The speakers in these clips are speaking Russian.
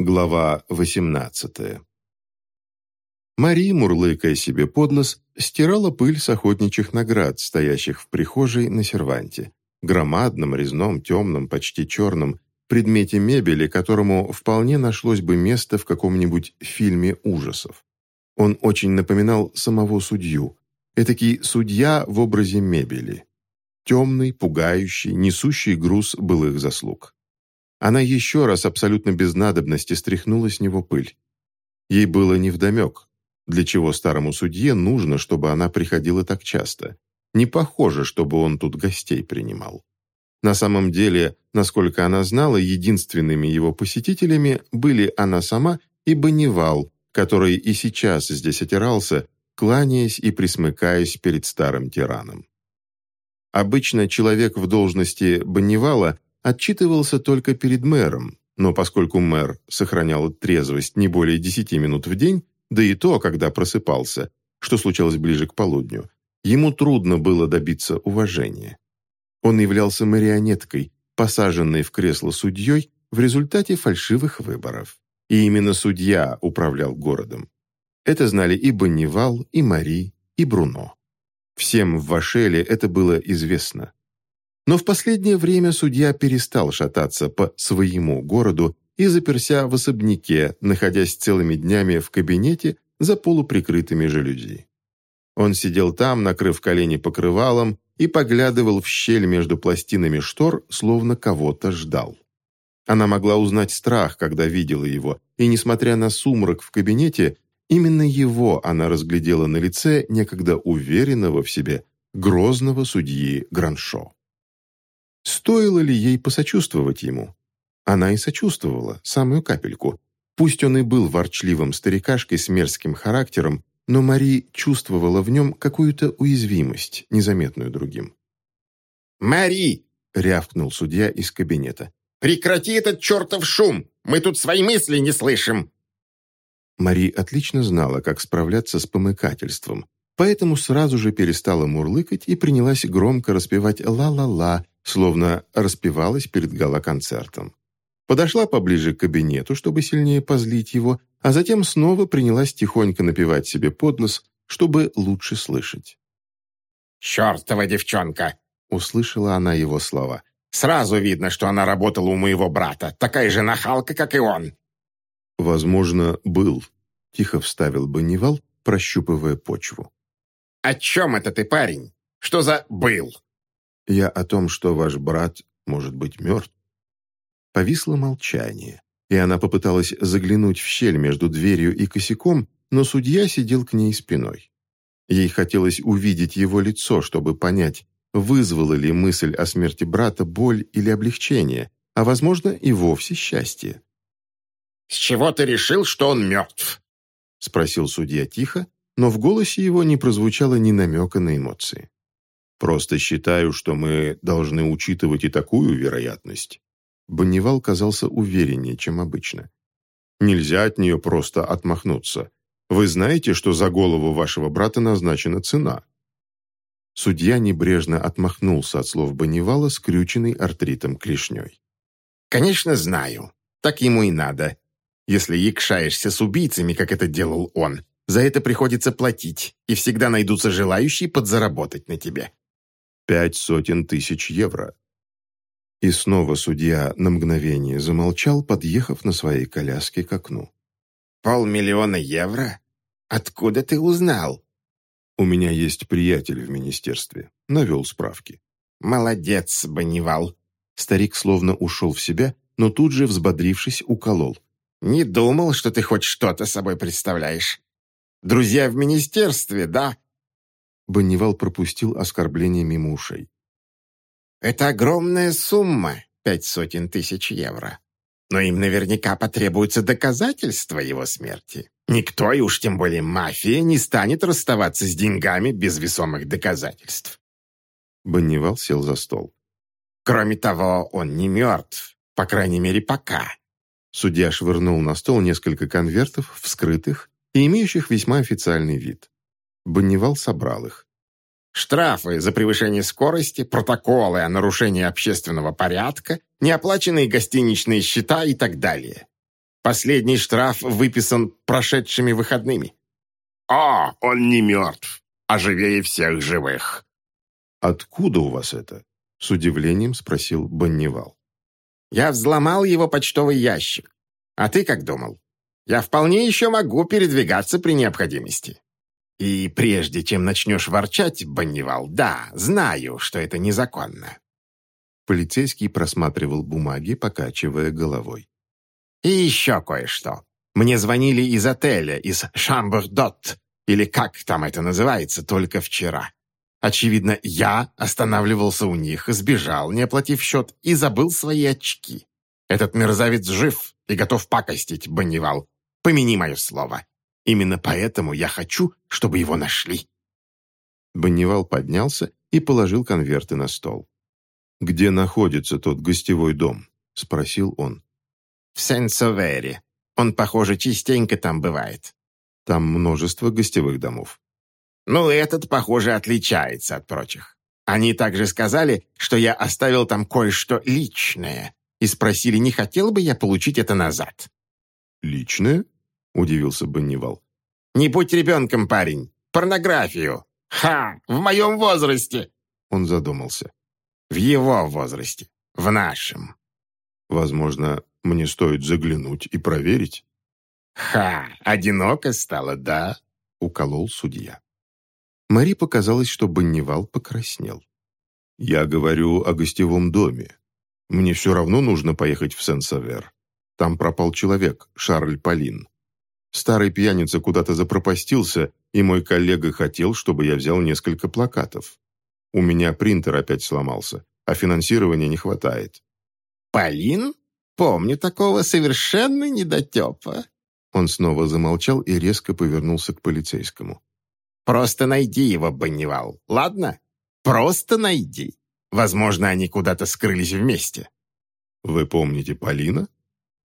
Глава 18 Мари, мурлыкая себе под нос, стирала пыль с охотничьих наград, стоящих в прихожей на серванте, громадном, резном, темном, почти черном, предмете мебели, которому вполне нашлось бы место в каком-нибудь фильме ужасов. Он очень напоминал самого судью, этакий судья в образе мебели. Темный, пугающий, несущий груз былых заслуг. Она еще раз абсолютно без надобности стряхнула с него пыль. Ей было невдомек, для чего старому судье нужно, чтобы она приходила так часто. Не похоже, чтобы он тут гостей принимал. На самом деле, насколько она знала, единственными его посетителями были она сама и Бонневал, который и сейчас здесь отирался, кланяясь и присмыкаясь перед старым тираном. Обычно человек в должности Бонневала отчитывался только перед мэром, но поскольку мэр сохранял трезвость не более десяти минут в день, да и то, когда просыпался, что случалось ближе к полудню, ему трудно было добиться уважения. Он являлся марионеткой, посаженной в кресло судьей в результате фальшивых выборов. И именно судья управлял городом. Это знали и Бонневал, и Мари, и Бруно. Всем в Вашеле это было известно. Но в последнее время судья перестал шататься по своему городу и заперся в особняке, находясь целыми днями в кабинете за полуприкрытыми жалюзи. Он сидел там, накрыв колени покрывалом, и поглядывал в щель между пластинами штор, словно кого-то ждал. Она могла узнать страх, когда видела его, и, несмотря на сумрак в кабинете, именно его она разглядела на лице некогда уверенного в себе, грозного судьи Граншо. Стоило ли ей посочувствовать ему? Она и сочувствовала, самую капельку. Пусть он и был ворчливым старикашкой с мерзким характером, но Мари чувствовала в нем какую-то уязвимость, незаметную другим. «Мари!» — рявкнул судья из кабинета. «Прекрати этот чертов шум! Мы тут свои мысли не слышим!» Мари отлично знала, как справляться с помыкательством, поэтому сразу же перестала мурлыкать и принялась громко распевать «ла-ла-ла», словно распевалась перед гала-концертом подошла поближе к кабинету, чтобы сильнее позлить его, а затем снова принялась тихонько напевать себе под нос, чтобы лучше слышать. «Чертова девчонка!» — услышала она его слова. «Сразу видно, что она работала у моего брата, такая же нахалка, как и он!» «Возможно, был», — тихо вставил Бонневал, прощупывая почву. «О чем это ты, парень? Что за «был»?» «Я о том, что ваш брат может быть мертв». Повисло молчание, и она попыталась заглянуть в щель между дверью и косяком, но судья сидел к ней спиной. Ей хотелось увидеть его лицо, чтобы понять, вызвала ли мысль о смерти брата боль или облегчение, а, возможно, и вовсе счастье. «С чего ты решил, что он мертв?» — спросил судья тихо, но в голосе его не прозвучало ни намека на эмоции. «Просто считаю, что мы должны учитывать и такую вероятность. Бонневал казался увереннее, чем обычно. «Нельзя от нее просто отмахнуться. Вы знаете, что за голову вашего брата назначена цена?» Судья небрежно отмахнулся от слов Бонневала, скрюченный артритом клешней. «Конечно, знаю. Так ему и надо. Если якшаешься с убийцами, как это делал он, за это приходится платить, и всегда найдутся желающие подзаработать на тебе». «Пять сотен тысяч евро», и снова судья на мгновение замолчал, подъехав на своей коляске к окну. «Полмиллиона евро? Откуда ты узнал?» «У меня есть приятель в министерстве. Навел справки». «Молодец, Бонневал». Старик словно ушел в себя, но тут же, взбодрившись, уколол. «Не думал, что ты хоть что-то собой представляешь. Друзья в министерстве, да?» Бонневал пропустил оскорбление мимо ушей. Это огромная сумма, пять сотен тысяч евро. Но им наверняка потребуются доказательства его смерти. Никто, и уж тем более мафия, не станет расставаться с деньгами без весомых доказательств. Бонневал сел за стол. Кроме того, он не мертв, по крайней мере, пока. Судья швырнул на стол несколько конвертов, вскрытых и имеющих весьма официальный вид. Бонневал собрал их штрафы за превышение скорости, протоколы о нарушении общественного порядка, неоплаченные гостиничные счета и так далее. Последний штраф выписан прошедшими выходными». «О, он не мертв, а живее всех живых». «Откуда у вас это?» — с удивлением спросил Бонневал. «Я взломал его почтовый ящик. А ты как думал? Я вполне еще могу передвигаться при необходимости. И прежде чем начнешь ворчать, Бонневал, да, знаю, что это незаконно». Полицейский просматривал бумаги, покачивая головой. «И еще кое-что. Мне звонили из отеля, из Шамбердот, или как там это называется, только вчера. Очевидно, я останавливался у них, сбежал, не оплатив счет, и забыл свои очки. Этот мерзавец жив и готов пакостить, Бонневал. Помяни мое слово. Именно поэтому я хочу, чтобы его нашли». Бонневал поднялся и положил конверты на стол. «Где находится тот гостевой дом?» — спросил он. «В Сен-Совере. Он, похоже, частенько там бывает». «Там множество гостевых домов». «Ну, этот, похоже, отличается от прочих. Они также сказали, что я оставил там кое-что личное, и спросили, не хотел бы я получить это назад». «Личное?» — удивился Бонневал. «Не будь ребенком, парень. Порнографию. Ха! В моем возрасте!» Он задумался. «В его возрасте. В нашем». «Возможно, мне стоит заглянуть и проверить?» «Ха! Одиноко стало, да?» — уколол судья. Мари показалось, что Бонневал покраснел. «Я говорю о гостевом доме. Мне все равно нужно поехать в Сен-Савер. Там пропал человек, Шарль Полин. Старый пьяница куда-то запропастился, и мой коллега хотел, чтобы я взял несколько плакатов. У меня принтер опять сломался, а финансирования не хватает». «Полин? Помню такого совершенно недотепа». Он снова замолчал и резко повернулся к полицейскому. «Просто найди его, Бонневал, ладно? Просто найди. Возможно, они куда-то скрылись вместе». «Вы помните Полина?»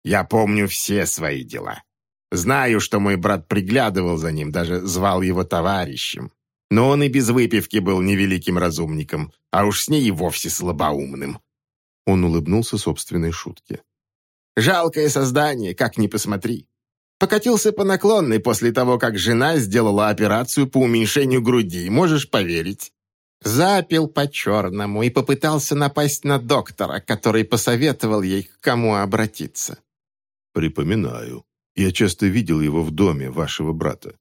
«Я помню все свои дела. Знаю, что мой брат приглядывал за ним, даже звал его товарищем. Но он и без выпивки был невеликим разумником, а уж с ней и вовсе слабоумным». Он улыбнулся собственной шутке. «Жалкое создание, как ни посмотри. Покатился по наклонной после того, как жена сделала операцию по уменьшению груди, можешь поверить. Запил по-черному и попытался напасть на доктора, который посоветовал ей, к кому обратиться. «Припоминаю. Я часто видел его в доме вашего брата».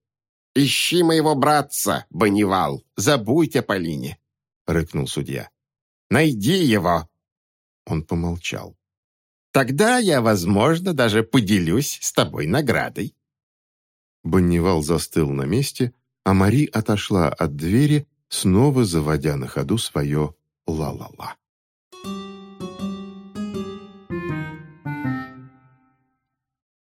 «Ищи моего братца, Бонневал. Забудь о Полине», — рыкнул судья. «Найди его». Он помолчал. «Тогда я, возможно, даже поделюсь с тобой наградой». Бонневал застыл на месте, а Мари отошла от двери, снова заводя на ходу свое «ла-ла-ла».